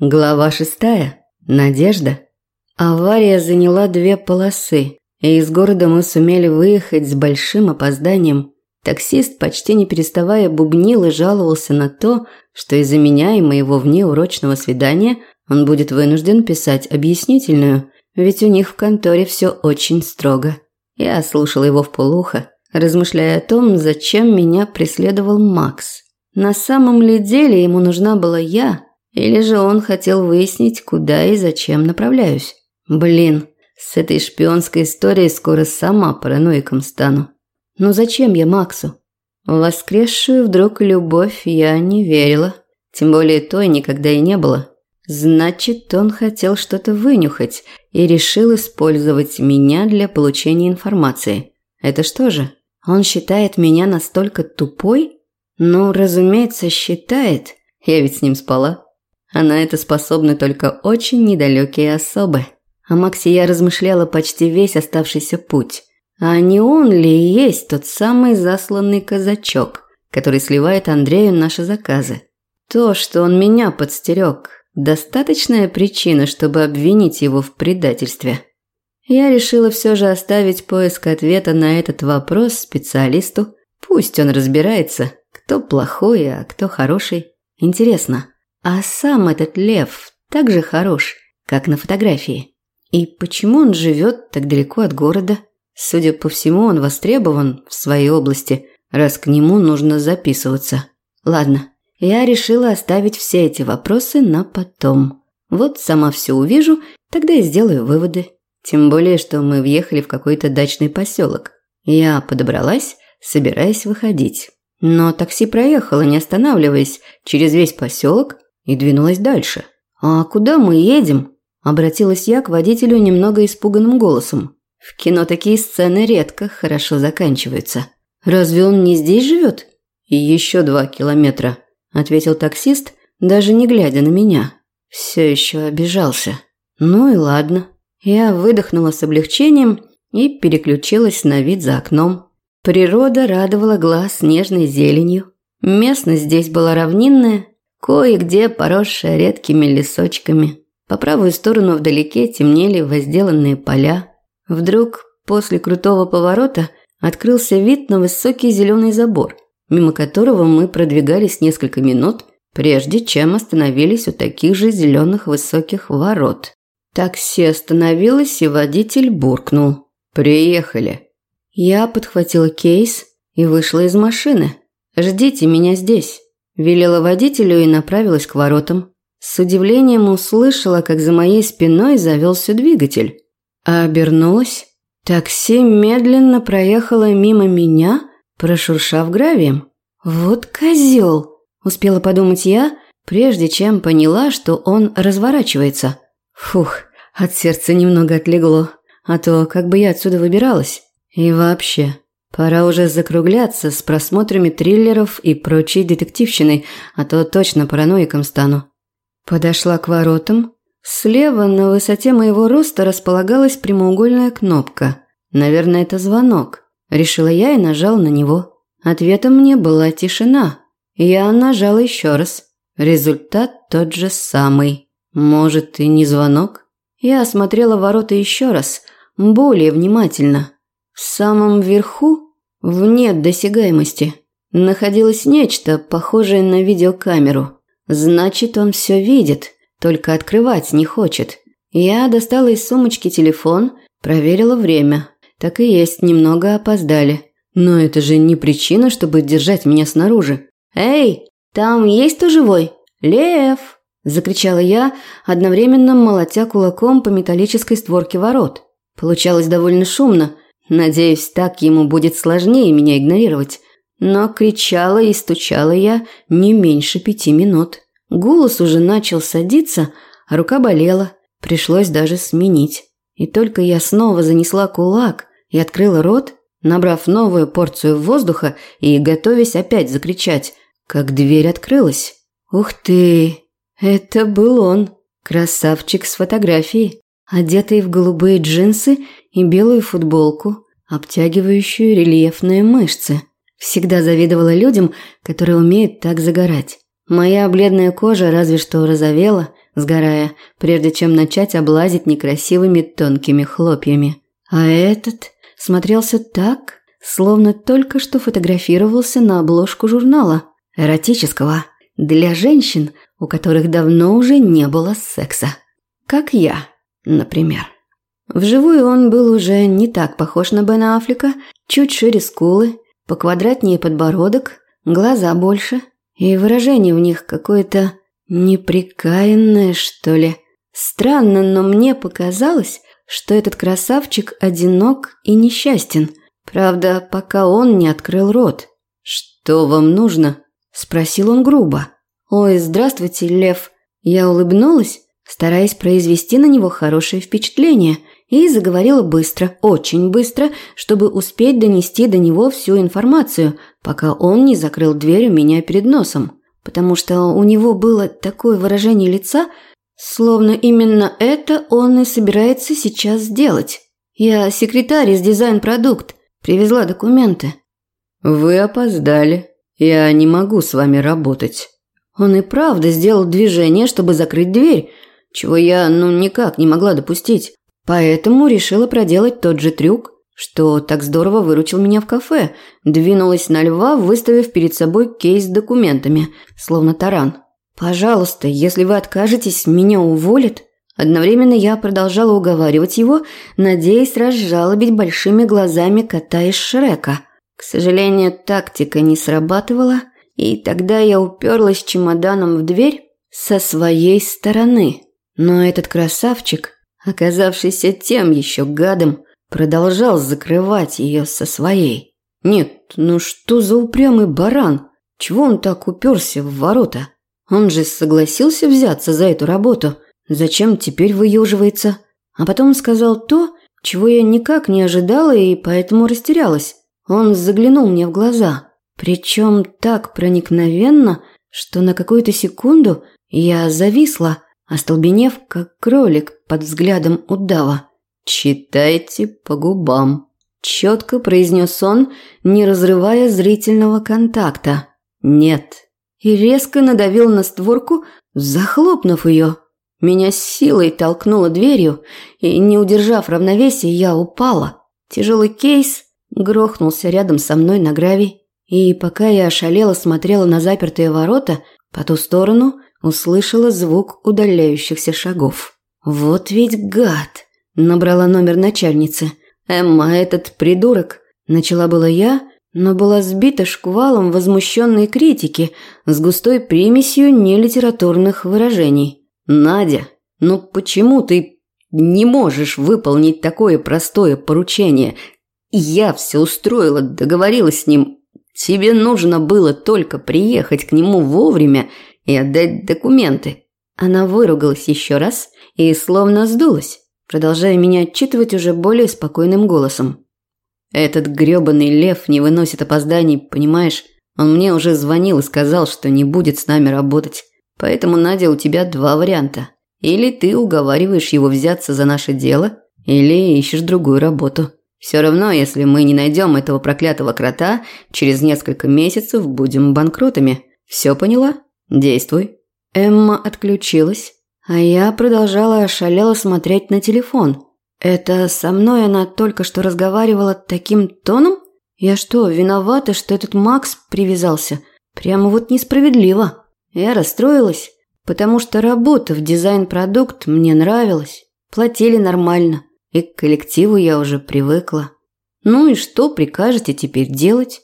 Глава шестая. Надежда. Авария заняла две полосы, и из города мы сумели выехать с большим опозданием. Таксист, почти не переставая, бубнил и жаловался на то, что из-за меня и моего внеурочного свидания он будет вынужден писать объяснительную, ведь у них в конторе все очень строго. Я слушала его в полухо, размышляя о том, зачем меня преследовал Макс. На самом ли деле ему нужна была я – или же он хотел выяснить, куда и зачем направляюсь. Блин, с этой шпионской историей скоро сама параноиком стану. Ну зачем я Максу? В воскресшую вдруг любовь я не верила. Тем более той никогда и не было. Значит, он хотел что-то вынюхать и решил использовать меня для получения информации. Это что же? Он считает меня настолько тупой? Ну, разумеется, считает. Я ведь с ним спала. А на это способны только очень недалекие особы. О Максе я размышляла почти весь оставшийся путь. А не он ли и есть тот самый засланный казачок, который сливает Андрею наши заказы? То, что он меня подстерег, достаточная причина, чтобы обвинить его в предательстве. Я решила все же оставить поиск ответа на этот вопрос специалисту. Пусть он разбирается, кто плохой, а кто хороший. Интересно, а сам этот лев так же хорош, как на фотографии. И почему он живет так далеко от города? Судя по всему, он востребован в своей области, раз к нему нужно записываться. Ладно, я решила оставить все эти вопросы на потом. Вот сама все увижу, тогда и сделаю выводы. Тем более, что мы въехали в какой-то дачный поселок. Я подобралась, собираясь выходить. Но такси проехало, не останавливаясь, через весь поселок и двинулась дальше. «А куда мы едем?» – обратилась я к водителю немного испуганным голосом. В кино такие сцены редко хорошо заканчиваются. «Разве он не здесь живет?» «И еще два километра», – ответил таксист, даже не глядя на меня. Все еще обижался. «Ну и ладно». Я выдохнула с облегчением и переключилась на вид за окном. Природа радовала глаз нежной зеленью. Местность здесь была равнинная, кое-где поросшая редкими лесочками. По правую сторону вдалеке темнели возделанные поля. Вдруг, после крутого поворота, открылся вид на высокий зеленый забор, мимо которого мы продвигались несколько минут, прежде чем остановились у таких же зеленых высоких ворот. Такси остановилось, и водитель буркнул. «Приехали». Я подхватила кейс и вышла из машины. «Ждите меня здесь». Велела водителю и направилась к воротам. С удивлением услышала, как за моей спиной завелся двигатель. А обернулась. Такси медленно проехало мимо меня, прошуршав гравием. «Вот козел!» – успела подумать я, прежде чем поняла, что он разворачивается. Фух, от сердца немного отлегло, а то как бы я отсюда выбиралась. И вообще, Пора уже закругляться с просмотрами триллеров и прочей детективщины, а то точно параноиком стану. Подошла к воротам. Слева на высоте моего роста располагалась прямоугольная кнопка. Наверное, это звонок. Решила я и нажала на него. Ответом мне была тишина. Я нажала еще раз. Результат тот же самый. Может, и не звонок? Я осмотрела ворота еще раз, более внимательно. В самом верху, вне досягаемости, находилось нечто, похожее на видеокамеру. Значит, он все видит, только открывать не хочет. Я достала из сумочки телефон, проверила время. Так и есть, немного опоздали. Но это же не причина, чтобы держать меня снаружи. «Эй, там есть кто живой? Лев!» – закричала я, одновременно молотя кулаком по металлической створке ворот. Получалось довольно шумно, Надеюсь, так ему будет сложнее меня игнорировать. Но кричала и стучала я не меньше пяти минут. Голос уже начал садиться, а рука болела. Пришлось даже сменить. И только я снова занесла кулак и открыла рот, набрав новую порцию воздуха и готовясь опять закричать, как дверь открылась. Ух ты! Это был он, красавчик с фотографией одетый в голубые джинсы и белую футболку, обтягивающую рельефные мышцы. Всегда завидовала людям, которые умеют так загорать. Моя бледная кожа разве что розовела, сгорая, прежде чем начать облазить некрасивыми тонкими хлопьями. А этот смотрелся так, словно только что фотографировался на обложку журнала эротического для женщин, у которых давно уже не было секса. Как я, например. Вживую он был уже не так похож на Бена Аффлека, чуть шире скулы, поквадратнее подбородок, глаза больше, и выражение в них какое-то неприкаянное, что ли. Странно, но мне показалось, что этот красавчик одинок и несчастен. Правда, пока он не открыл рот. «Что вам нужно?» – спросил он грубо. «Ой, здравствуйте, Лев». Я улыбнулась, стараясь произвести на него хорошее впечатление, и заговорила быстро, очень быстро, чтобы успеть донести до него всю информацию, пока он не закрыл дверь у меня перед носом. Потому что у него было такое выражение лица, словно именно это он и собирается сейчас сделать. Я секретарь из дизайн-продукт, привезла документы. «Вы опоздали. Я не могу с вами работать». Он и правда сделал движение, чтобы закрыть дверь, чего я ну никак не могла допустить. Поэтому решила проделать тот же трюк, что так здорово выручил меня в кафе. Двинулась на льва, выставив перед собой кейс с документами, словно таран. «Пожалуйста, если вы откажетесь, меня уволят». Одновременно я продолжала уговаривать его, надеясь разжалобить большими глазами кота из Шрека. К сожалению, тактика не срабатывала, и тогда я уперлась чемоданом в дверь со своей стороны. Но этот красавчик, оказавшийся тем еще гадом, продолжал закрывать ее со своей. Нет, ну что за упрямый баран? Чего он так уперся в ворота? Он же согласился взяться за эту работу. Зачем теперь выеживается? А потом сказал то, чего я никак не ожидала и поэтому растерялась. Он заглянул мне в глаза. Причем так проникновенно, что на какую-то секунду я зависла – остолбенев, как кролик под взглядом удава. «Читайте по губам», – четко произнес он, не разрывая зрительного контакта. «Нет». И резко надавил на створку, захлопнув ее. Меня силой толкнуло дверью, и, не удержав равновесия, я упала. Тяжелый кейс грохнулся рядом со мной на гравий. И пока я ошалела смотрела на запертые ворота, по ту сторону услышала звук удаляющихся шагов. «Вот ведь гад!» – набрала номер начальницы. «Эмма, этот придурок!» – начала была я, но была сбита шквалом возмущенной критики с густой примесью нелитературных выражений. «Надя, ну почему ты не можешь выполнить такое простое поручение? Я все устроила, договорилась с ним. Тебе нужно было только приехать к нему вовремя – и отдать документы. Она выругалась еще раз и словно сдулась, продолжая меня отчитывать уже более спокойным голосом. Этот грёбаный лев не выносит опозданий, понимаешь? Он мне уже звонил и сказал, что не будет с нами работать. Поэтому, Надя, у тебя два варианта. Или ты уговариваешь его взяться за наше дело, или ищешь другую работу. Все равно, если мы не найдем этого проклятого крота, через несколько месяцев будем банкротами. Все поняла? Действуй. Эмма отключилась, а я продолжала ошалело смотреть на телефон. Это со мной она только что разговаривала таким тоном? Я что, виновата, что этот Макс привязался? Прямо вот несправедливо. Я расстроилась, потому что работа в дизайн-продукт мне нравилась. Платили нормально, и к коллективу я уже привыкла. Ну и что прикажете теперь делать?